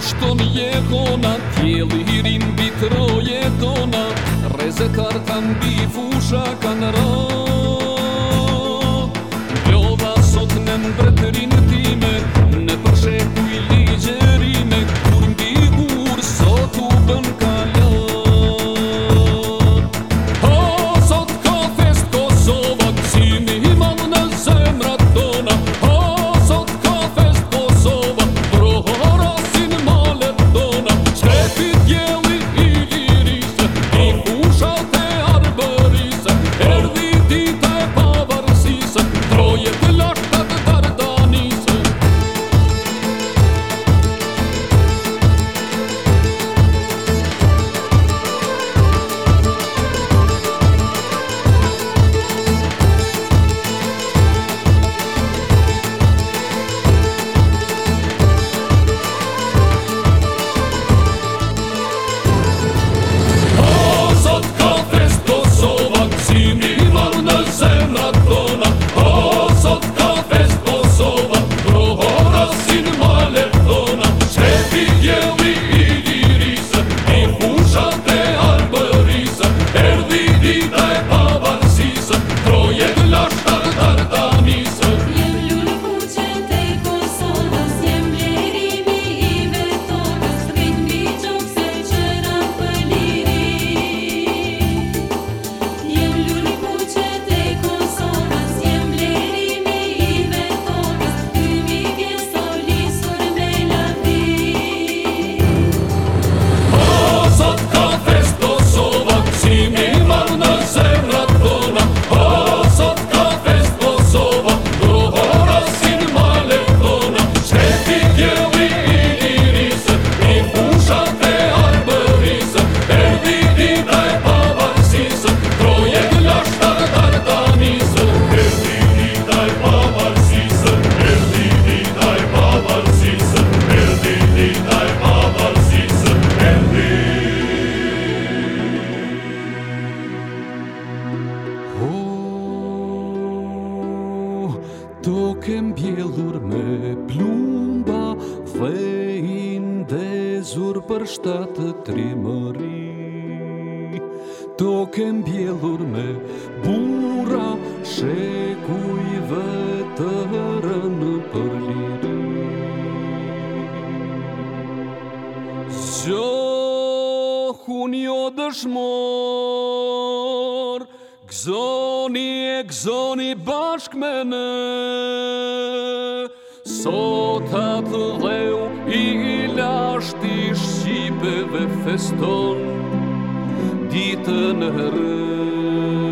shton jetona Tjeli hirin bitro jetona Rezetar kan bi fusha kan ra Ljova sot në mbretërin time Në përshetu i ligjerime Kur mbi kur sot u bën kanë plumba dhe indezur për shtatë trimëri Toke mbjellur me bura i vetë rënë për liri Zohu njo dëshmor Gzoni e gzoni bashk me bashk me në Sotat dheu i lasht i shqipeve feston Ditën rëmë